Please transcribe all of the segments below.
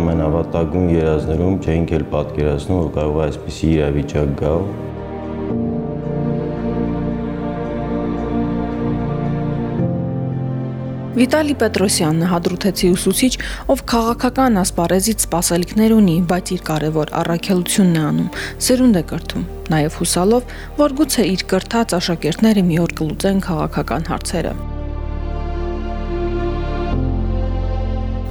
ամենավատագույն երազներում չէինք էլ պատկերացնում, որ կարող է այսպիսի իրավիճակ գա։ Վիտալի Պետրոսյանն հադրութեցի ուսուցիչ, ով քաղաքական ասպարեզից սպասելիքներ ունի, բայց իր կարևոր առաքելությունն է անում, սերունդ է կրթում, նաև հուսալով, որ գուցե իր կրթած աշակերտները մի օր կլուծեն քաղաքական հարցերը։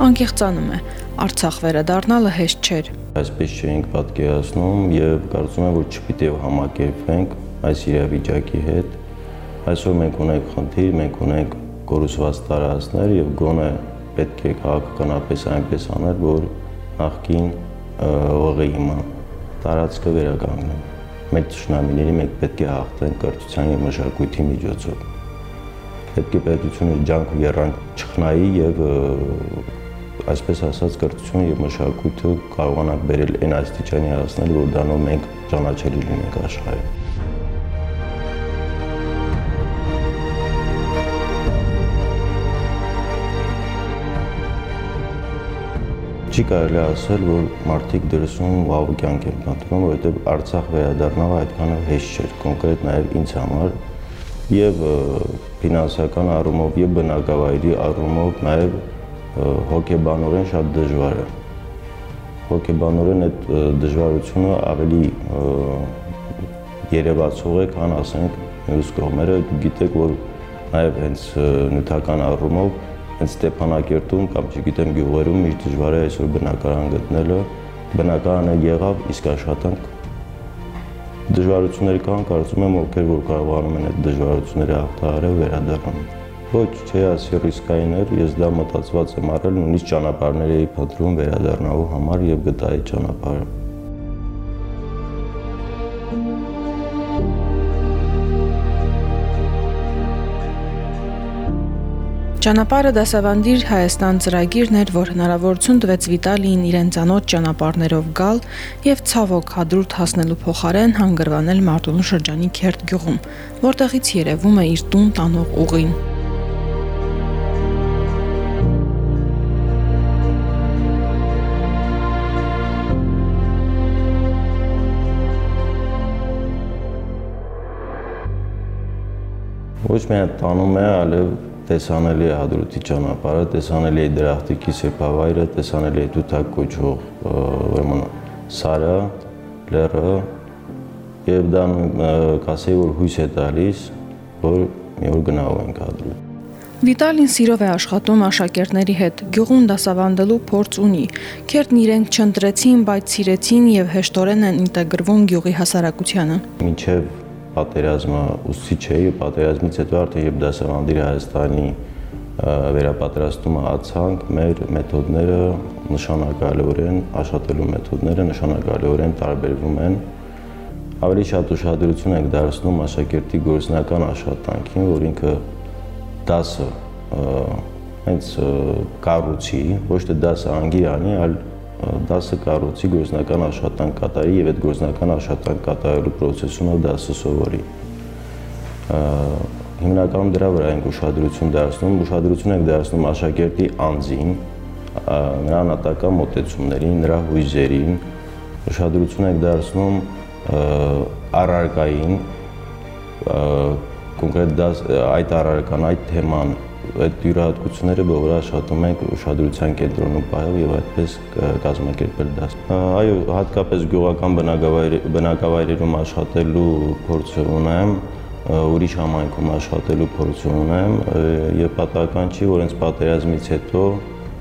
Անկեղծանում է, Արցախ վերադառնալը հեշտ չէր։ Այսպես չէինք պատկերացնում եւ կարծում եմ, որ չպիտի համակերպվենք այս իրավիճակի հետ։ Այսօր մենք ունենք խնդիր, մենք ունենք կորուսված տարածքներ եւ գոնե պետք է քաղաքականապես այնպես անել, որ նախքին ողի հիմա տարածքը վերականգնեն։ Մեր ճշնամիների մենք պետք է հաղթենք կրթության եւ մշակույթի միջոցով։ Պետք է պետությունը ջանք ու երանք չխնայի եւ այսպես ասած կրթությունը եւ մշակույթը կարողանա բերել այն աստիճանի հասնել, որ դրանով մենք ճանաչելի լինենք աշխարհում։ Չի կարելի ասել, որ մարդիկ դրսում վաղ կյանք են պատմում, որովհետև Արցախ վերադառնալը այդքան հեշտ չէր, կոնկրետ նաև ինձ համար եւ ֆինանսական առումով եւ բնակավայրի առումով նաև հոգեբանորեն շատ դժվար է։ Հոգեբանորեն այդ դժվարությունը ավելի երևացող է, քան ասենք մյուս կողմերը, գիտեք, որ նաև հենց նյութական առումով հենց Ստեփանակերտում կամ չգիտեմ գյուղերում միշտ դժվար է այսօր բնակարան գտնելը։ Բնակարանը եղավ, իսկ աշխատանք դժվարություններ կան, կարծում եմ, ովքեր որ կարողանում են այդ դժվարությունները հաղթահարել, վերադառնում Ոչ, չէ, ասի ռիսկային էր, ես դա մտածված եմ արել, նույնիսկ ճանապարհներ էի փնտրում վերադառնալու համար եւ գտա այդ ճանապարհը։ Ճանապարհը դասավանդիր Հայաստան ծրագիրն էր, որ հնարավորություն տվեց Վիտալիին իրեն ցանոթ ճանապարհներով գալ եւ ցավոք հադրուտ հասնելու փոխարեն հանգրվանել Մարտունու շրջանի Քերտ գյուղում, որտեղից երևում է իր տուն տանող ուղին։ Ոչ միայն տանում է, այլև տեսանելի է հադրութի ճանապարհը, տեսանելի է դրախտիկի սեպավայրը, տեսանելի է դութակ կոչող ուրեմն սարը, լեռը եւ դա կասեի որ հույս է տալիս, որ մի օր գնալու ենք հադրութ։ Վիտալին սիրով է աշխատում աշակերտների հետ։ Գյուղում դասավանդելու փորձ ունի։ Քերտն իրենք չընտրեցին, բայց սիրեցին եւ հեշտորեն են ինտեգրվում գյուղի հասարակությանը։ Մինչև պատերազմը ուսուցիչ էի, պատերազմից հետո արդեն երբ դասավանդիր Հայաստանի վերապատրաստումը ացանք, մեր մեթոդները նշանակալիորեն, աշխատելու մեթոդները նշանակալիորեն տարբերվում են։ Ավելի շատ ուշադրություն ենք դարձնում աշակերտի գործնական աշխատանքին, որ ինքը դասը հենց կառուցի, ոչ թե դասը անգիրանի, այլ դասը կառուցի գործնական աշխատանք կատարի եւ այդ գործնական աշխատանք կատարելու process-ումը դասը սովորի։ Հիմնականում դրա վրա ենք ուշադրություն դարձնում, ուշադրություն ենք դարձնում աշակերտի անձին, նրա անատական մոտեցումներին, նրա հույզերին, ուշադրություն ենք դարձնում առարկային, կոնկրետ այդ առարկան, այդ թեման այդ յուրահատկությունները բոլորը աշխատում ենք ուշադրության կենտրոնում պահել եւ այդպես կազմակերպել դաս։ Այո, հատկապես գյուղական բնակավայրերում աշխատելու փորձ ունեմ, ուրիշ համայնքում աշխատելու փորձ ունեմ եւ պատահական չի, որ հենց պատերազմից հետո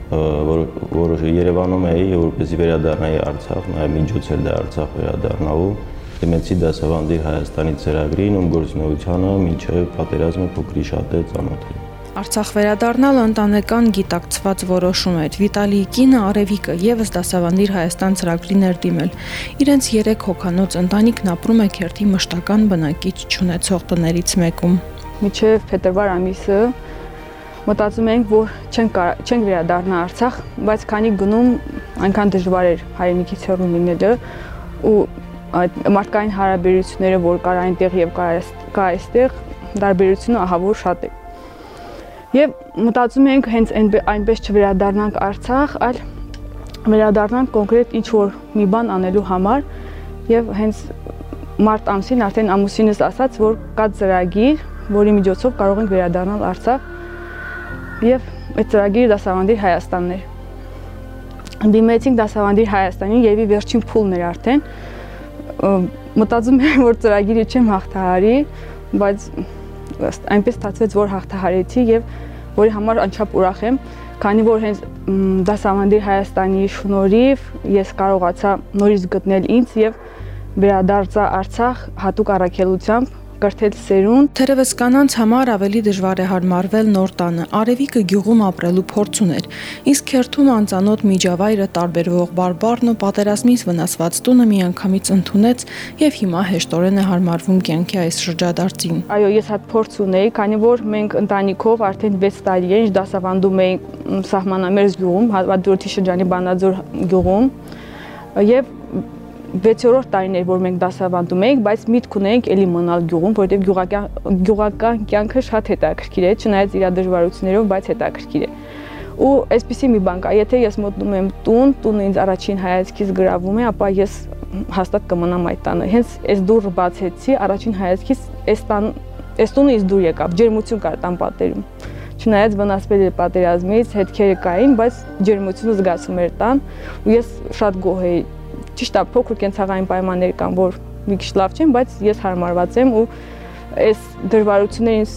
որ որ Երևանում էի, որպեսզի վերադառնայի Արցախ, նաեւ միջոց էր դա Արցախ վերադառնալու դեմեցի դասավանդի Հայաստանի ծրագրին, ում գործունեությանը մինչև պատերազմը փոքրի շատ է ծանոթ է։ Արցախ վերադառնալը ընտանեկան գիտակցված որոշում էր։ Վիտալիի կինը Արևիկը եւս դասավանդիր Հայաստան ծրագրի ներդիմել։ Իրենց 3 հոգանոց ընտանիքն ապրում է քերթի մշտական բնակիչ ճանաչող տներից մեկում։ Միջև փետրվար ամիսը մտածում ենք, որ չենք չենք վերադառնա Արցախ, բայց քանի գնում այնքան դժվար էր հայրենիքից հեռու լինելը ու այդ մարդկային հարաբերությունները, որ կար այնտեղ եւ կա այստեղ, տարբերությունը ահավոր շատ է։ Եվ մտածում ենք հենց այնպես չվերադառնանք Արցախ, այլ վերադառնանք կոնկրետ ինչ որ մի բան անելու համար եւ հենց մարտ ամսին արդեն ամուսինս ասաց, որ կա ծրագիր, որի միջոցով կարող ենք վերադառնալ Արցախ եւ այդ ծրագիրը դասավանդիր Հայաստանն էր։ Դիմեցինք դասավանդիր Հայաստանին եւ ի վերջին փուլն էր արդեն։ Մտածում եմ, որ ծրագիրը չեմ հաղթահարի, բայց այնպես ստացվեց, որ հաղթահարեցի եւ որի համար անչափ ուրախ եմ, քանի որ հենց դասավանդիր Հայաստանի շնորհիվ ես կարողացա նորից գտնել ինձ եւ վերադարձա Արցախ հատուկ առաքելությամբ կրթել սերունդ։ Թերևս կանանց համար ավելի դժվար է հարմարվել նոր տանը։ Արևիկը գյուղում ապրելու փորձ ուներ, իսկ քերթում անծանոթ միջավայրը տարբերվող բարբառն ու պատերազմից վնասված տունը միանգամից ընդունեց եւ հիմա հեշտորեն է հարմարվում կյանքի այս շրջադարձին։ Այո, ես հատ փորձ ունեի, քանի որ մենք ընտանիքով արդեն 6 տարի ենք դասավանդում էինք սահմանամերձ գյուղում, Հադրութի շրջանի Բանաձոր գյուղում եւ 6-րդ տարին էր, որ մենք դասավանդում էինք, բայց միտք ունեինք ելի մնալ գյուղում, որովհետև գյուղական գյուղական կյանքը շատ հետաքրքիր է, չնայած իր դժվարություններով, բայց հետաքրքիր է։ Ու այսպեսի մի բան կա, եթե ես մոտնում եմ տուն, տունը ինձ առաջին հայացքից գրավում է, ապա ես հաստատ կմնամ այդ տանը։ Հենց այս դուռը բացեցի, առաջին հայացքից այս տան այս տունը ինձ դուր եկավ, ջերմություն կար տան պատերում։ Չնայած վնասվել էր պատերազմից, հետքերը կային, բայց ջերմությունը զգացում էր տան, ու ես շատ գոհ էի ճիշտ է փոքր կենցաղային պայմաններ կան, որ մի քիչ լավ չեն, բայց ես հարմարված եմ ու այս դժվարությունները ինձ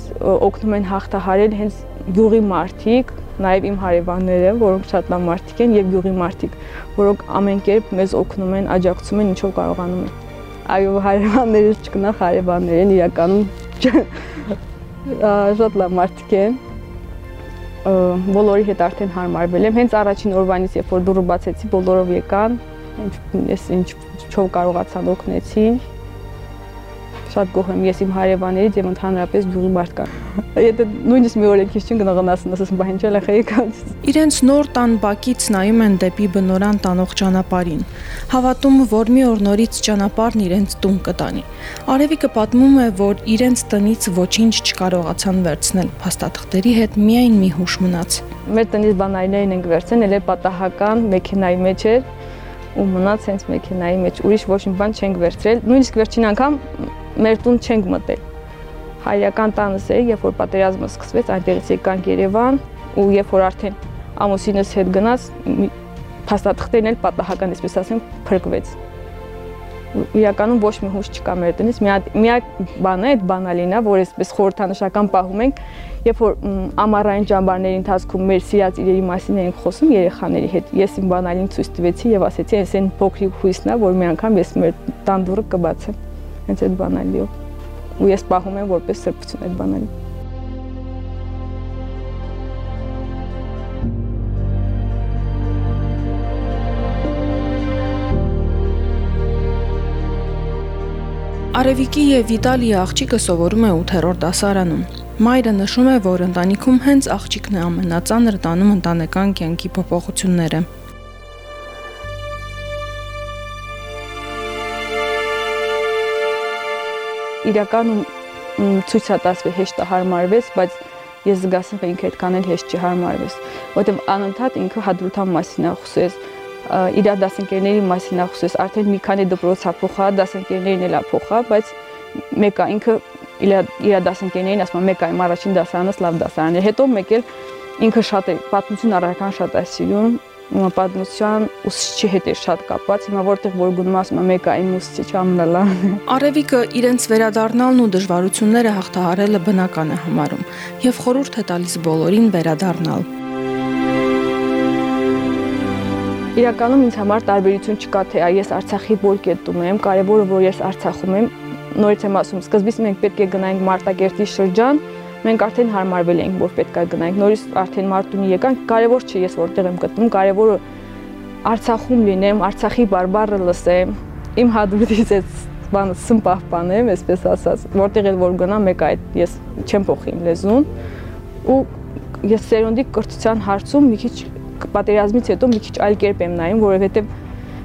օգնում են հաղթահարել հենց յուղի մարդիկ, նաև իմ հարևանները, որոնք շատ լավ մարդիկ են եւ յուղի մարդիկ, որոնք ամեն կերպ մեզ օգնում են, աջակցում են, ինչով կարողանում են։ Այո, հարևաններից չկնա հարևաններ են իրականում շատ լավ մարդիկ են բոլորի հետ արդեն հարմարվել եմ։ Հենց առաջին օրվանից, երբ որ դուրը բացեցի, բոլորով եկան, ես ինչ չով կարողացան օգնեցին շատ գոհ եմ ես իմ հարևաններից եւ ընդհանրապես գյուղի մարդկան։ Եթե նույնիսկ մի օր եկից չեն գնացնես, ասես բա ինչ էլ է խեյքած։ Իրենց նոր տան բակից նայում են դեպի բնորան տանող ճանապարհին։ Հավատում, որ մի օր նորից ճանապարհն իրենց տուն կտանի։ Արևիկը պատմում է, որ իրենց տնից ոչինչ չկարողացան վերցնել։ Փաստաթղթերի հետ միայն մի հուշ մնաց։ Մեր տնից բանալիներին ենք վերցնել, էլ պատահական մեքենայի մեջ էր ու մնաց հենց մեքենայի մեջ, ուրիշ ոչ մի բան չենք վերցրել։ Նույնիսկ վերջին անգամ մեր տուն չենք մտել։ Հայրական տանս է, երբ որ պատերազմը սկսվեց, այնտեղից եկանք Երևան ու երբ որ արդեն ամուսինս հետ գնաց, փաստաթղթերն էլ պատահական, այսպես ասեմ, փրկվեց իրականում ոչ մի հույս չկա մեր տնից։ Միակ միակ բանը այդ բանալին է, որ այսպես խորհրդանշական պահում ենք, երբ որ ամառային ճամբարների ընթացքում մեր սիրած իրերի մասին էինք խոսում երեխաների հետ։ Ես իմ բանալին ցույց տվեցի եւ ասեցի, այս այն փոքրիկ հույսն է, որ մի անգամ ես մեր տան դուռը կբացեմ։ Հենց այդ բանալիով։ Ու ես պահում եմ որպես սրբություն այդ բանալին։ Արևիկի եւ Վիտալիի աղջիկը սովորում է 8-րդ դասարանում։ Մայրը նշում է, որ ընտանիքում հենց աղջիկն է ամենածանր տանում ընտանեկան կյանքի փոփոխությունները։ Իրականում ցույց է տասվել հեշտ հարմարվեց, բայց ես զգացում եմ ինքը այդքան էլ հեշտ չհարմարվեց, որովհետև անընդհատ ինքը հադրութան մասին է խոսես, իր դասընկերների մասին է խոսես, արդեն մի քանի դպրոց է փոխա, դասընկերներին էլ է փոխա, բայց մեկը ինքը իր դասընկերներին ասում է մեկը իմ առաջին դասարանս լավ դասարան է, հետո մեկ էլ ինքը շատ է պատմություն առական շատ է սիրում, պատմության ուսուցչի հետ է շատ կապված, հիմա որտեղ որ գնում ասում է մեկը իմ ուսուցիչ ամնալա։ Արևիկը իրենց վերադառնալն ու դժվարությունները հաղթահարելը բնական է համարում եւ խորհուրդ է տալիս բոլորին վերադառնալ։ Իրականում ինձ համար տարբերություն չկա, թե ես Արցախի որ կետում եմ, կարևորը որ ես Արցախում եմ, նորից եմ ասում, սկզբից մենք պետք է գնայինք Մարտակերտի շրջան, մենք արդեն հարմարվել էինք, որ պետքա գնանք։ Նորից արդեն մարտունի եկանք, կարևոր չէ ես որտեղ եմ գտնում, կարևորը Արցախում լինեմ, Արցախի բարբառը լսեմ, իմ հադրուտից այդ բանը սմ պահպանեմ, այսպես ասած, որտեղ էլ որ գնամ, մեկ այդ ես չեմ փոխի իմ լեզուն ու ես սերունդի կրթության հարցում մի քիչ պատերազմից հետո մի քիչ այլ կերպ եմ նայում, որովհետև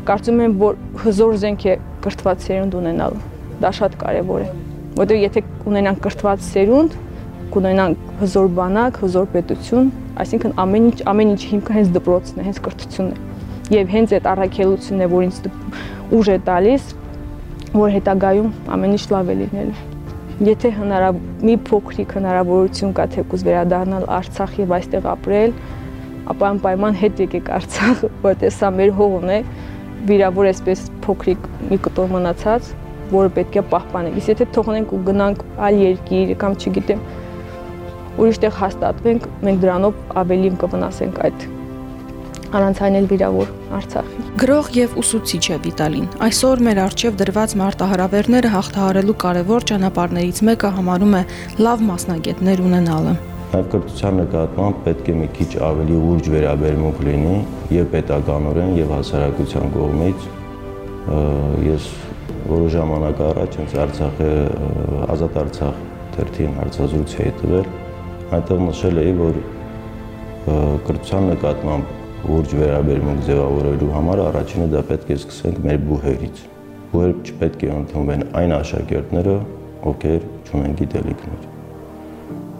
կարծում եմ, որ հզոր զենք է կրթված սերունդ ունենալը։ Դա շատ կարևոր է, որտեղ եթե ունենանք կրթված սերունդ, կունենանք հզոր բանակ, հզոր պետություն, այսինքն ամեն ինչ ամեն ինչ հիմքը հենց դպրոցն է, հենց կրթությունն է եւ հենց այդ առաքելությունն է, որ ինձ ուժ է տալիս, որ հետագայում ամեն ինչ լավ է լինելու։ Եթե հնարավ մի փոքրիկ հնարավորություն կա թեկուզ վերադառնալ Արցախ եւ այստեղ ապրել, ապա անպայման հետ եկեք Արցախ, որտեղ սա մեր հողն է, վիրավոր էսպես փոքրիկ մի կտոր մնացած, որը պետք է պահպանենք։ Իսկ եթե թողնենք ու գնանք այլ երկիր կամ չգիտեմ, ուրիշտեղ հաստատվենք, մենք դրանով ավելի կվնասենք այդ առանց այնել վիրավոր Արցախի։ Գրող եւ ուսուցիչ է Վիտալին։ Այսօր մեր արչեւ դրված մարտահրավերները հաղթահարելու կարևոր ճանապարհներից մեկը համարում է լավ մասնագետներ ունենալը։ Նաև կրթության նկատմամբ պետք է մի քիչ ավելի ուրջ վերաբերմունք լինի եւ պետականորեն եւ հասարակության կողմից։ Ես որոշ ժամանակ առաջ հենց Արցախի ազատ Արցախ թերթին հարցազրույց էի տվել, այնտեղ նշել էի, որ կրթության նկատմամբ ուրջ վերաբերմունք ձևավորելու համար առաջինը դա պետք է սկսենք մեր բուհերից։ Բուհեր չպետք է ընդունվեն այն աշակերտները, ովքեր չունեն գիտելիքներ։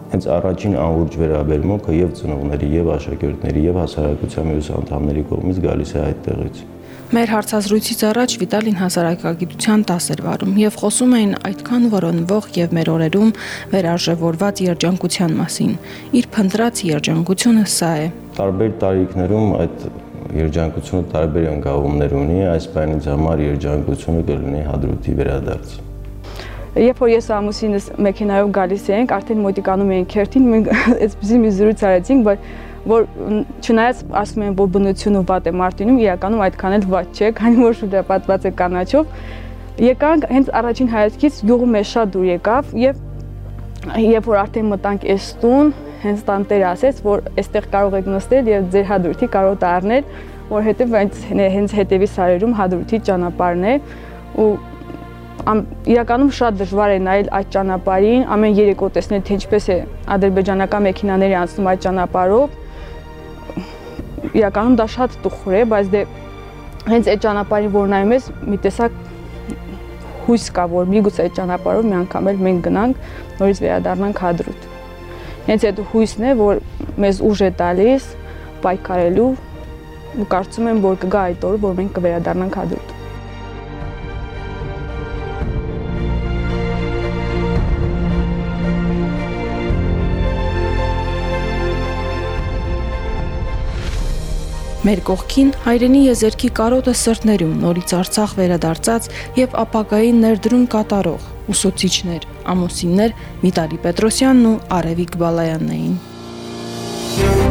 Հենց առաջին անուրջ վերաբերմունքը եւ ծնողների, եւ աշակերտների, եւ հասարակության մյուս անդամների կողմից գալիս է այդտեղից։ Մեր հարցազրույցից առաջ Վիտալին հասարակագիտության 10 էր վարում եւ խոսում էին այդքան որոնվող եւ մեր օրերում վերարժևորված երջանկության մասին։ Իր փնտրած երջանկությունը սա է։ Տարբեր տարիքներում այդ երջանկությունը տարբեր անկավումներ ունի, այս բանից համար երջանկությունը կլինի հադրութի վերադարձ։ Երբ որ ես ամուսինս մեքենայով գալիս էինք, արդեն մոտիկանում էինք քերթին, մենք այսպեսի մի զրույց արեցինք, որ որ չնայած ասում են, որ բնությունը վատ է Մարտինում, իրականում այդքան էլ վատ չէ, քանի որ շուտը պատված է կանաչով։ Եկանք հենց առաջին հայացքից յուղը մեզ շատ դուր եկավ եւ երբ որ արդեն մտանք այս տուն, հենց տանտեր ասեց, որ այստեղ կարող եք նստել եւ ձեր հադրութի կարող դառնել, որ հետեւ հենց հետևի սարերում հադրութի ճանապարհն է ու ամ, իրականում շատ դժվար է նայել այդ ճանապարհին, ամեն երեկո տեսնել թե ինչպես է ադրբեջանական մեքենաները անցնում այդ ճանապարհով իրականում դա շատ տխուր է, բայց դե հենց այդ ճանապարհին որ նայում ես, մի տեսակ հույս կա, որ միգուցե այդ ճանապարհով մի անգամ էլ մենք գնանք, նորից վերադառնանք հադրուտ։ Հենց այդ հույսն է, որ մեզ ուժ է տալիս պայքարելու ու կարծում եմ, որ կգա այդ օրը, որ մենք կվերադառնանք հադրուտ։ Մեր կողքին հայրենի եզերքի կարոտը սրտներում նորից Արցախ վերադարձած եւ ապագային ներդրում կատարող ուսուցիչներ, ամուսիններ Վիտալի Պետրոսյանն ու Արևիկ Բալայանն էին։